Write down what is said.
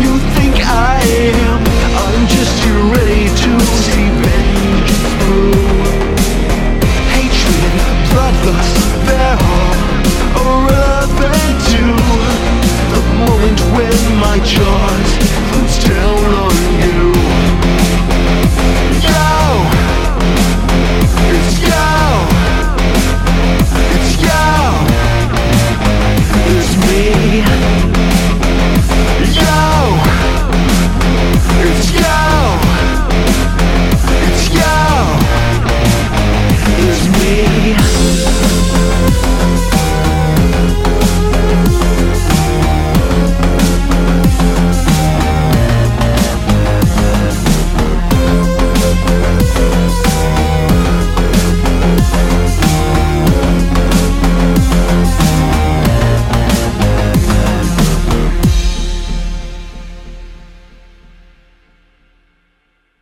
You